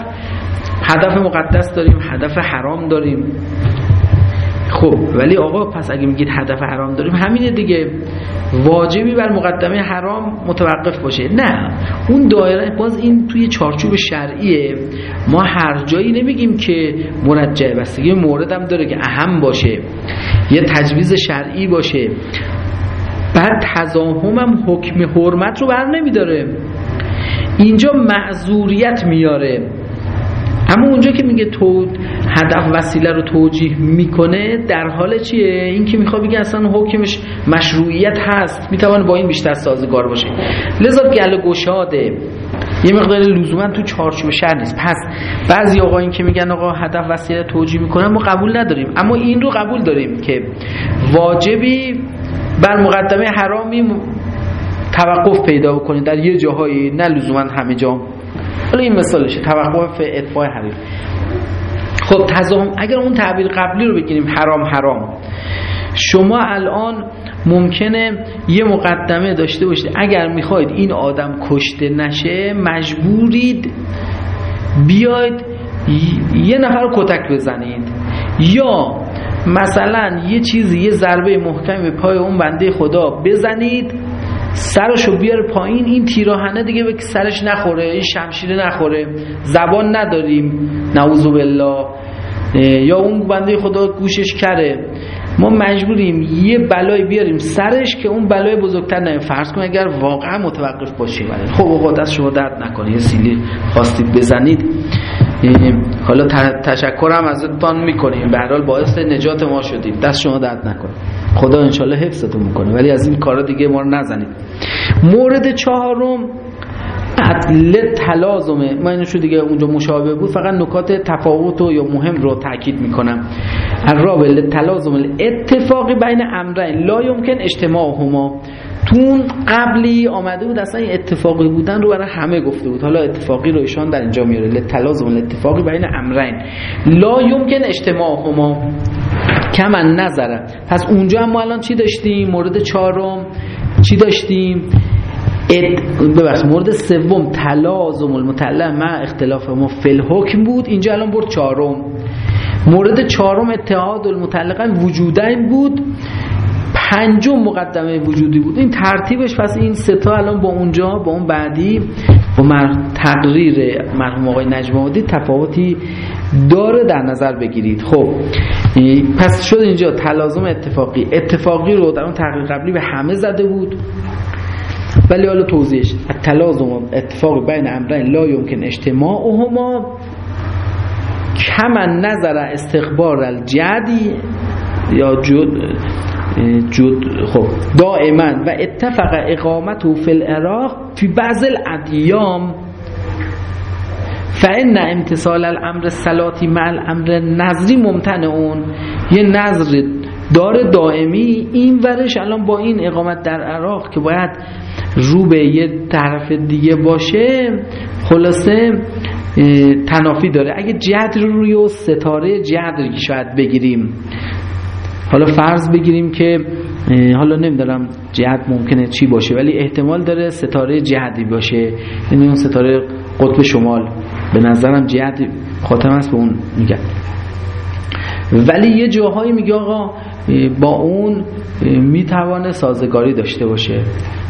هدف مقدس داریم هدف حرام داریم. خب ولی آقا پس اگه میگید هدف حرام داریم همینه دیگه. واجبی بر مقدمه حرام متوقف باشه. نه اون دایره باز این توی چارچوب شرعیه. ما هر جایی نمیگیم که مرجع بستگی موردم داره که اهم باشه یه تجویز شرعی باشه. بعد تضاهمم حکم حرمت رو بر نمیداره. اینجا معذوریت میاره. اما اونجا که میگه تو هدف وسیله رو توجیه می‌کنه در حال چیه؟ این که می‌خواد بگه اصلا حکمش مشروعیت هست می‌توانه با این بیشتر سازگار باشه. لذا گل گشاده یه مقدار لزوما تو چارچوب شهر نیست. پس بعضی آقا این که میگن آقا هدف وسیله توجیه می‌کنن ما قبول نداریم. اما این رو قبول داریم که واجبی بر مقدمه حرامی توقف پیدا بکنید در یه جاهایی نه لزوما همه جا. حالا این مثالشه توقف اطفاء حریف خب تزاهم اگر اون تعبیر قبلی رو بگیریم حرام حرام. شما الان ممکنه یه مقدمه داشته باشید. اگر می‌خواید این آدم کشته نشه مجبورید بیاید یه نفر رو کتک بزنید. یا مثلا یه چیزی یه ضربه محکم به پای اون بنده خدا بزنید. سرشو بیاره پایین این تیراهنه دیگه به سرش نخوره این شمشیره نخوره زبان نداریم. نعوذ بالله یا اون بنده خدا گوشش کره. ما مجبوریم یه بلای بیاریم سرش که اون بلای بزرگتر نمیم. فرض کن اگر واقعا متوقف باشیم. خب آقا دست شما درد نکنه. یه سیلی خواستید بزنید. حالا تشکرم ازتان می‌کنیم. به هر حال باعث نجات ما شدیم. دست شما درد نکنه. خدا انشالله حفظتون می‌کنه. ولی از این کارا دیگه ما رو نزنید. مورد چهارم عدل تلازمه. من اینو دیگه اونجا مشابه بود. فقط نکات تفاوت یا مهم رو تاکید می‌کنم. الرابل تلازم اتفاقی بین امرین. لا یمکن تون قبلی آمده بود اصلا اتفاقی بودن رو برای همه گفته بود. حالا اتفاقی رو ایشان در اینجا میاره. لتلازم اتفاقی بین امرین. لا یمکن اجتماعهما کمن نظره پس اونجا هم ما الان چی داشتیم؟ مورد چهارم. چی داشتیم؟ ببخش مورد سوم. تلازم المتعلق مع اختلاف ما فل حکم بود. اینجا الان برد چهارم. مورد چهارم اتحاد المتعلقا وجودین بود. پنجم مقدمه وجودی بود. این ترتیبش پس این ستا الان با اونجا با اون بعدی با مر... تقریر مرحوم آقای نجم تفاوتی داره در نظر بگیرید. خب پس شد اینجا تلازم اتفاقی. اتفاقی رو در اون تقریر قبلی به همه زده بود. ولی حالا توضیحش تلازم اتفاق بین امرین لا یمکن اجتماعهما کما نظر استقبار الجدی یا جد جد خب. دائما. و اتفق اقامت فی العراق فی بعض الادیام. فان امتصال الامر سلاتی مع الامر نظری ممتنع. اون یه نظر دار دائمی این ورش الان با این اقامت در عراق که باید رو به یه طرف دیگه باشه خلاصه تنافی داره. اگه جدر روی و ستاره جدر شاید بگیریم. حالا فرض بگیریم که حالا نمیدارم جهت ممکنه چی باشه ولی احتمال داره ستاره جهدی باشه. یعنی اون ستاره قطب شمال. به نظرم جهت خاتم است به اون میگن. ولی یه جاهایی میگه آقا با اون می‌توانه سازگاری داشته باشه.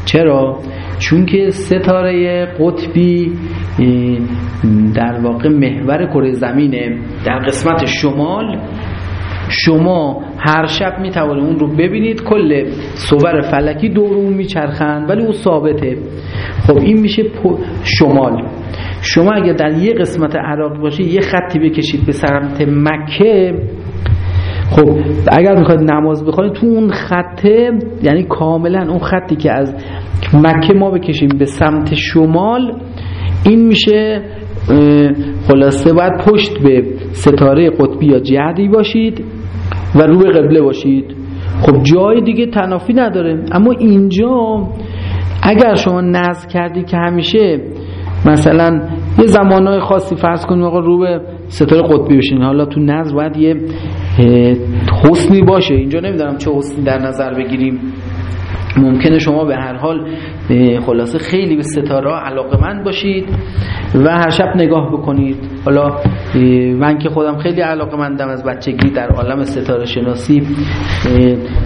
چرا؟ چون که ستاره قطبی در واقع محور کره زمینه در قسمت شمال شما هر شب می توانید اون رو ببینید. کل صور فلکی دور اون میچرخند ولی او ثابته. خب این میشه شمال. شما اگر در یه قسمت عراق باشه یه خطی بکشید به سمت مکه خب اگر می‌خواید نماز بخونید تو اون خطه یعنی کاملا اون خطی که از مکه ما بکشیم به سمت شمال این میشه خلاصه باید پشت به ستاره قطبی یا جهدی باشید. و رو قبله باشید. خب جای دیگه تنافی نداره. اما اینجا اگر شما نزد کردی که همیشه مثلا یه زمانهای خاصی فرض کنیم آقا رو به ستاره قطبی بشین حالا تو نظر باید یه حسنی باشه. اینجا نمی‌دونم چه حسنی در نظر بگیریم. ممکنه شما به هر حال خلاصه خیلی به ستاره علاقه من باشید و هر شب نگاه بکنید. حالا من که خودم خیلی علاقه مندم از بچگی در عالم ستاره شناسی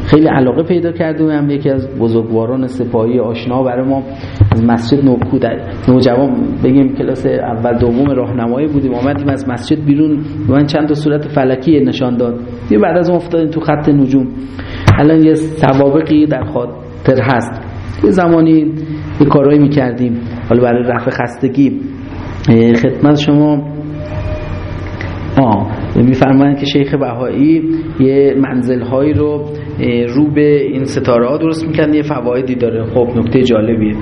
خیلی علاقه پیدا کردم. یکی از بزرگواران سپاهی آشنا برای ما از مسجد نوکو در نوجوان بگیم کلاس اول دوم راهنمایی بودیم. آمدیم از مسجد بیرون. من چند تا صورت فلکی نشان داد. یه بعد از اون افتادیم تو خط نجوم. الان یه سوابقی در خاطر هست. یه زمانی یه کارهایی می‌کردیم. حالا برای رفع خستگی. خدمت شما. آه میفرمایند که شیخ بهایی یه منزل هایی رو رو به این ستاره ها درست می‌کنن یه فوایدی داره. خب نکته جالبیه.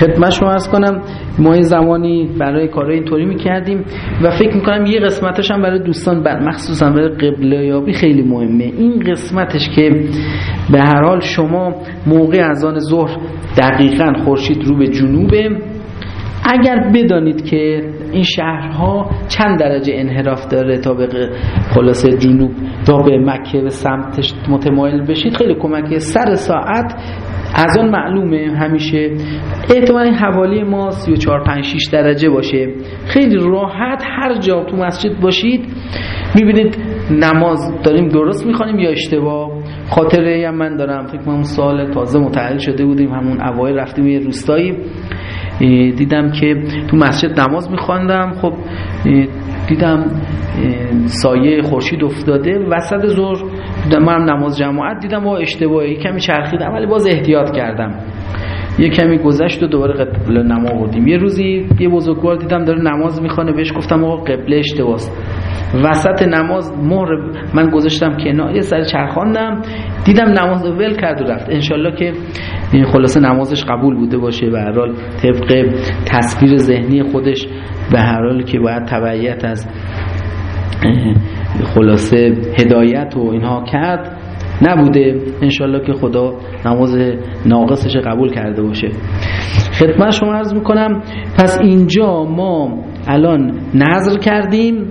خدمت شما ارز کنم ما یه زمانی برای کارهای اینطوری می‌کردیم و فکر می‌کنم یه قسمتش هم برای دوستان بر مخصوصا برای قبله یابی خیلی مهمه. این قسمتش که به هر حال شما موقع از آن ظهر دقیقا خورشید رو به جنوبه. اگر بدانید که این شهرها چند درجه انحراف داره تا به خلاصه جنوب تا به مکه به سمتش متمایل بشید؟ خیلی کمکه سر ساعت. از آن معلومه همیشه احتمال حوالی ما 34 5 6 درجه باشه. خیلی راحت هر جا تو مسجد باشید. می‌بینید نماز داریم درست می‌خوانیم یا اشتباه؟ خاطره هم من دارم. فکر کنم سال تازه متعهل شده بودیم. همون اوایل رفتیم یه روستایی. دیدم که تو مسجد نماز میخواندم. خب دیدم سایه خورشید افتاده. وسط ظهر من نماز جماعت دیدم. و اشتباهی. کمی چرخیدم ولی باز احتیاط کردم. یه کمی گذشت و دوباره قبله نما بودیم یه روزی یه بزرگوار دیدم داره نماز می‌خوانه. بهش گفتم آقا قبله اشتباست. وسط نماز مهر من گذاشتم کنار یه سر چرخاندم دیدم نماز ول کرد و رفت. انشالله که خلاصه نمازش قبول بوده باشه به هر حال طبق تصویر ذهنی خودش به هر حال که باید تبعیت از خلاصه هدایت و اینها کرد نبوده. انشالله که خدا نماز ناقصش قبول کرده باشه. خدمت شما عرض می‌کنم پس اینجا ما الان نظر کردیم.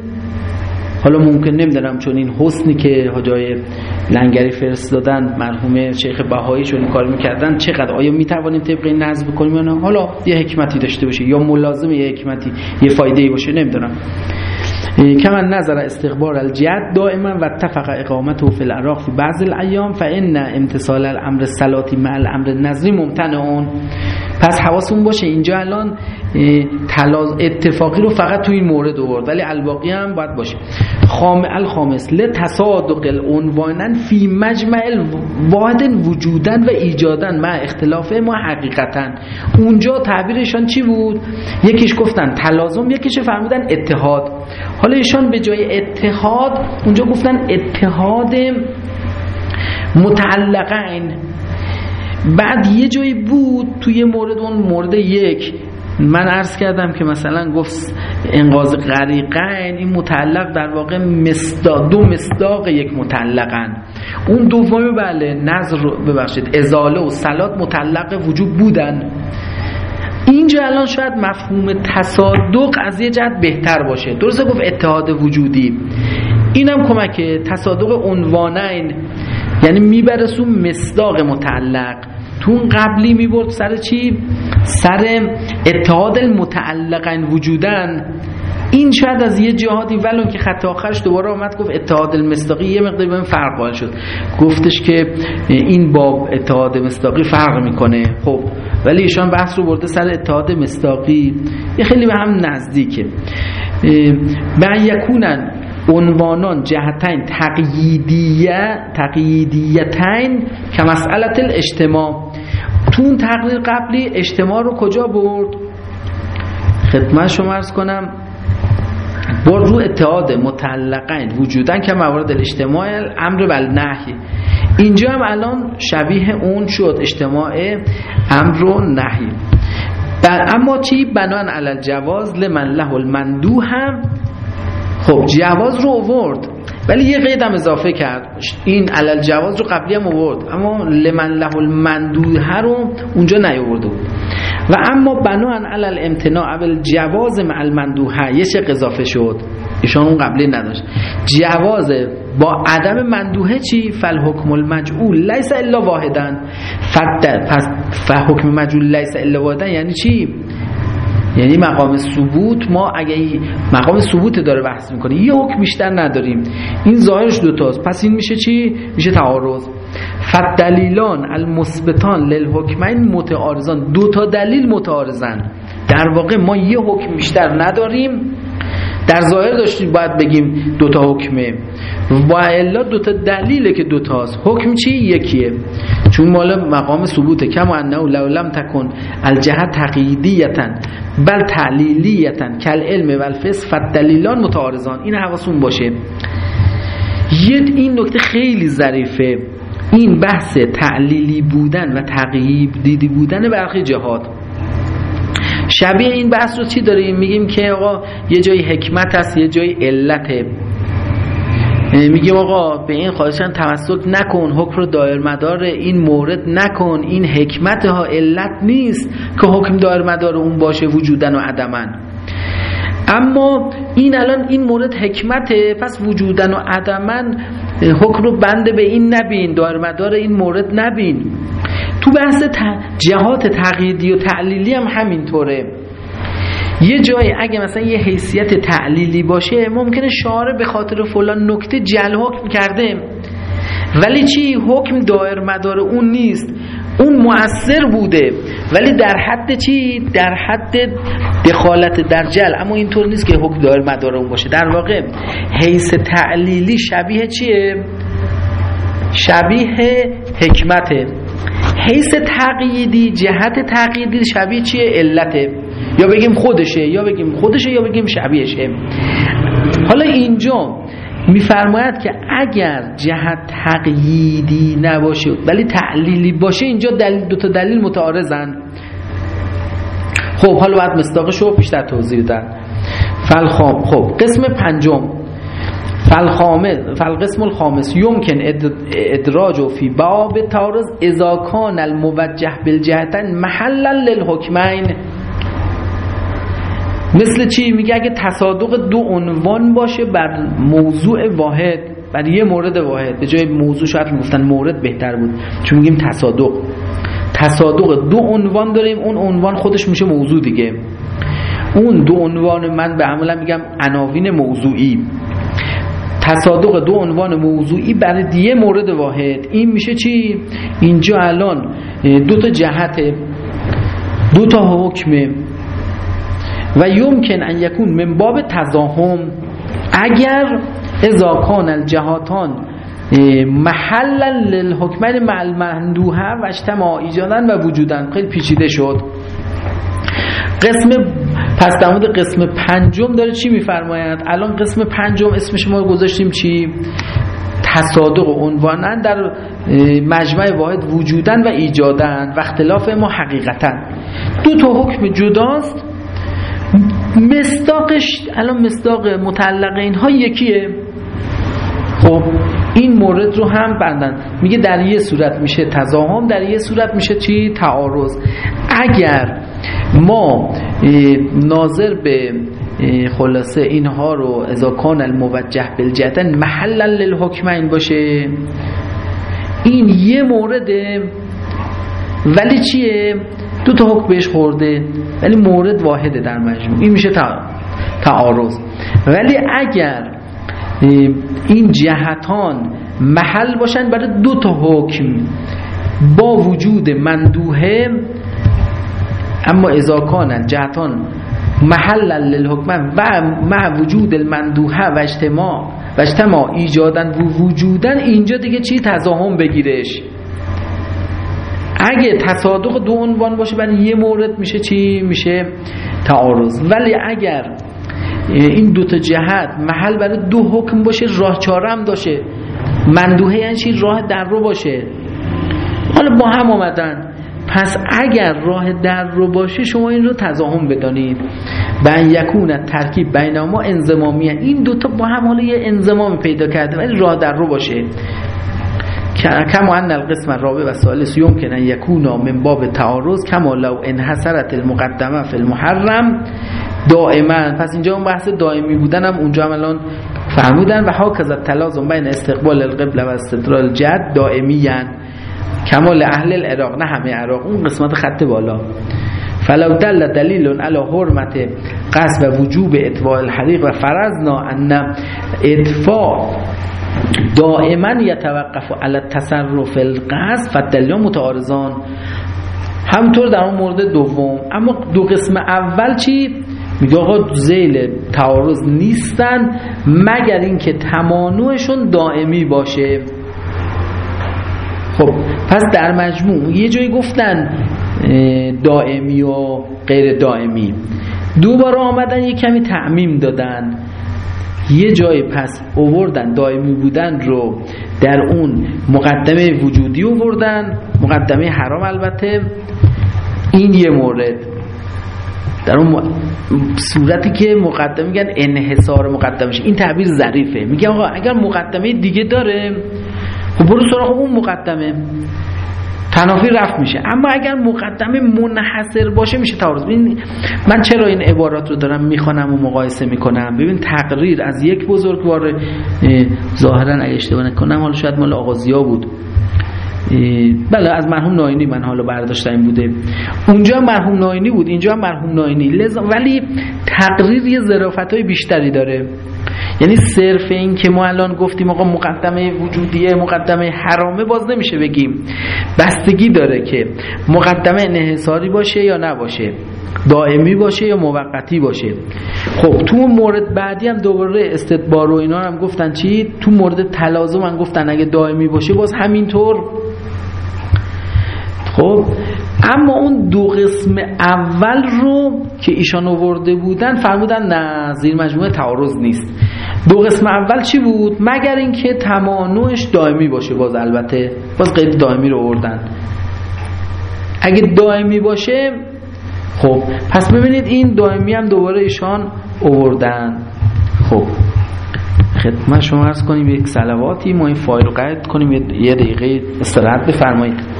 حالا ممکن نمی‌دونم چون این حسنی که جای لنگری فرستادن مرحوم شیخ بهایی چون کار می‌کردن چقدر؟ آیا می‌توانیم طبق این نظر بکنیم یا نه؟ حالا یه حکمتی داشته باشه یا ملازم یه حکمتی یه فایده ای باشه نمی‌دونم. کما نظر استقبار الجد دائما و اتفق اقامته فی العراق فی بعض الایام فان امتصال الامر الصلاتی مع الامر نظری ممتنعون. پس حواسون باشه اینجا الان تلاز اتفاقی رو فقط تو این مورد آورد ولی الباقی هم باید باشه. خام الخامس. لتصادق العنوانا فی مجمع واحد وجودن و ایجادن مع اختلاف ما حقیقتا. اونجا تعبیرشان چی بود؟ یکیش گفتن تلازم یکیش فرمودن اتحاد. حالا ایشان به جای اتحاد اونجا گفتن اتحاد متعلقین بعد یه جایی بود توی مورد اون مورد یک. من عرض کردم که مثلا گفت انقاذ غریقین این متعلق در واقع مصداق دو مصداق یک متعلقن اون دومی بله نظر ببخشید ازاله و سلات متعلق وجود بودن. اینجا الان شاید مفهوم تصادق از یه جهت بهتر باشه. درسته گفت اتحاد وجودی. اینم کمکه. تصادق عنوانین. یعنی میبرسون مصداق متعلق. تو اون قبلی می‌برد سر چی؟ سر اتحاد المتعلقن وجودن این شاید از یه جهادی ولون که خط آخرش دوباره آمد گفت اتحاد المصداقی. یه مقداری به فرق قائل شد. گفتش که این با اتحاد مصداقی فرق می‌کنه. خب ولی ایشان بحث رو برده سر اتحاد مصداقی. یه خیلی به هم نزدیکه. به یکونن عنوانان جهتین تقییدیه تقییدیتین که مسئلت الاجتماع. تو اون تقریر قبلی اجتماع رو کجا برد؟ خدمت شما ارز کنم برد رو اتحاد متعلقین وجودن که موارد الاجتماع امر و نهی. اینجا هم الان شبیه اون شد اجتماع امر و نهی. اما چی؟ بنان علل جواز لمن له المندو هم خب جواز رو اوورد ولی یه قیدم اضافه کرد. این علل جواز رو قبلی هم اوورد اما لمن له المندوه رو اونجا نیاورده بود. و اما بنان علل امتناع اول جواز مع المندوحه یه چه اضافه شد. ایشان اون قبلی نداشت. جواز با عدم مندوحه چی؟ فل حکم المجعول. لیس الا واحدن پس حکم مجعول لیس الا واحدن یعنی چی؟ یعنی مقام ثبوت ما اگه مقام ثبوت داره بحث می‌کنه. یه حکم بیشتر نداریم. این ظاهرش دوتاست. پس این میشه چی؟ میشه تعارض. فدلیلان المثبتان للحکمین متعارضان. دو تا دلیل متعارضن. در واقع ما یه حکم بیشتر نداریم. در ظاهر داشتیم باید بگیم دوتا حکمه و الا دوتا دلیله که دوتاست حکم چی؟ یکیه. چون مال مقام ثبوته. کما انه لو لم تکن الجهت تقییدیتا بل تعلیلیتا کل علم و الفس فدلیلان متعارضان. این حواسون باشه. یه این نکته خیلی ظریفه. این بحث تعلیلی بودن و تقییدی بودن برخی جهات. شبیه این بحث رو چی داریم؟ میگیم که آقا یه جای حکمت هست یه جای علته میگیم آقا به این خواهشان تمسک نکن حکم رو دایر مدار این مورد نکن. این حکمت ها علت نیست که حکم دایر مدار اون باشه وجودن و عدمن اما این الان این مورد حکمته پس وجودن و عدمن حکم رو بنده به این نبین دایر مدار این مورد نبین. تو بحث جهات تقییدی و تعلیلی هم همینطوره. یه جایی اگه مثلا یه حیثیت تعلیلی باشه ممکنه شعار به خاطر فلان نکته جل حکم کرده. ولی چی؟ حکم دایر مدار اون نیست. اون مؤثر بوده. ولی در حد چی؟ در حد دخالت در جل اما اینطور نیست که حکم دایر مدار اون باشه. در واقع حیث تعلیلی شبیه چیه؟ شبیه حکمته. حیث تقییدی جهت تقییدی شبیه چیه؟ علته. یا بگیم خودشه یا بگیم خودشه یا بگیم شبیهشه. حالا اینجا میفرماید که اگر جهت تقییدی نباشه ولی تعلیلی باشه اینجا دلیل دو تا دلیل متعارضن. خب حالا بعد مصداقش رو بیشتر توضیح دادن فالخام خب قسم پنجم. فالخامس فالقسم الخامس. يمكن ادراج فی باب تعارض اذا كان الموجه بالجهتين محلا للحکمین. مثل چی؟ میگه اگه تصادق دو عنوان باشه بر موضوع واحد بر یه مورد واحد. به جای موضوع شاید می‌گفتن مورد بهتر بود چون میگیم تصادق. تصادق دو عنوان داریم اون عنوان خودش میشه موضوع دیگه. اون دو عنوان من به عملا میگم عناوین موضوعی. تصادق دو عنوان موضوعی برای دیه مورد واحد. این میشه چی؟ اینجا الان دو تا جهت دو تا حکمه. و یمکن ان یکون من باب تزاهم اگر اذا کان الجهاتان محلا للحکمین مع المندوحه و اجتماع ایجادن و وجودن. خیلی پیچیده شد. قسم پس در قسم پنجم داره چی میفرماید؟ الان قسم پنجم اسمش ما گذاشتیم چی؟ تصادق و عنوانن در مجمع واحد وجودن و ایجادن و اختلاف ما حقیقتا دو تا حکم جداست. مستاقش الان مستاق متعلق اینها یکیه. خب این مورد رو هم بندن. میگه در یه صورت میشه تضاهم در یه صورت میشه چی؟ تعارض. اگر ما ناظر به خلاصه اینها رو اذا کان الموجه بالجهتن محلا للحکمین باشه. این یه مورده. ولی چیه؟ دو تا حکم بهش خورده ولی مورد واحده در مجموع. این میشه تعارض. ولی اگر این جهتان محل باشن برای دو تا حکم با وجود مندوهه اما اذا کانن جهتان محل للحکم و مع وجود المندوحه و اجتماع و اجتماع ایجادن و وجودن اینجا دیگه چی؟ تضاهم بگیرش. اگه تصادق دو عنوان باشه برای یه مورد میشه چی؟ میشه تعارض. ولی اگر این دو تا جهت محل برای دو حکم باشه راه چارم داشه مندوحه یعنی چی؟ راه در رو باشه. حالا با هم آمدن. پس اگر راه در رو باشه شما این رو تضاهم بدانید. بین یکون ترکیب بین ما انزمامیه این دوتا با هم حالا یه انزمامی پیدا کرده ولی راه در رو باشه. کما ان القسم الرابع و ثالث یمکن ان یکونا من باب تعارض کما لو انحصرت المقدمه فی المحرم دائما. پس اینجا اون بحث دائمی بودن هم اونجا هم الان فهمیدن و هاکذا تلازم بین استقبال القبله و استدلال جد دائمی کمال اهل العراق نه همه عراق اون قسمت خط بالا. فلو دل دلیل علی حرمت قصد و وجوب اتفاع الحریق و فرضنا ان اتفاع دائما یتوقف علی تصرف القصد فدلیل متعارضان. همطور در اون مورد دوم. اما دو قسم اول چی؟ میگه آقا زیل تعارض نیستن مگر اینکه تمانوشون دائمی باشه. خب پس در مجموع یه جایی گفتن دائمی و غیر دائمی. دوباره آمدن یه کمی تعمیم دادن. یه جای پس اووردن دائمی بودن رو در اون مقدمه وجودی اووردن مقدمه حرام البته. این یه مورد. در اون صورتی که مقدمه میگن انحصار مقدمش. این تعبیر ظریفه. میگن آقا اگر مقدمه دیگه داره خب برو سراغ اون مقدمه. تنافی رفت میشه. اما اگر مقدمه منحصر باشه میشه تعارض. من چرا این عبارات رو دارم می‌خوانم و مقایسه می‌کنم؟ ببین تقریر از یک بزرگوار ظاهرا اگه اشتباه نکنم حالا شاید مال آغازیا بود. بله از مرحوم ناینی من حالا برداشتم بوده. اونجا مرحوم ناینی بود اینجا مرحوم ناینی. ولی تقریر یه ظرافت های بیشتری داره. یعنی صرف این که ما الان گفتیم آقا مقدمه وجودیه مقدمه حرامه باز نمیشه بگیم. بستگی داره که مقدمه انحصاری باشه یا نباشه دائمی باشه یا موقتی باشه. خب تو مورد بعدی هم دوباره استدبار و اینا هم گفتن چی؟ تو مورد تلازم هم گفتن اگه دائمی باشه باز همینطور. خب اما اون دو قسم اول رو که ایشان آورده بودن فرمودن نه زیر مجموعه تعارض نیست. دو قسم اول چی بود؟ مگر اینکه تمانوش دائمی باشه باز البته باز قید دائمی رو آوردن. اگه دائمی باشه خب پس ببینید این دائمی هم دوباره ایشان آوردن. خب خدمت شما عرض کنیم یک سلواتی ما این فایل رو قید کنیم یه دقیقه استراحت بفرمایید.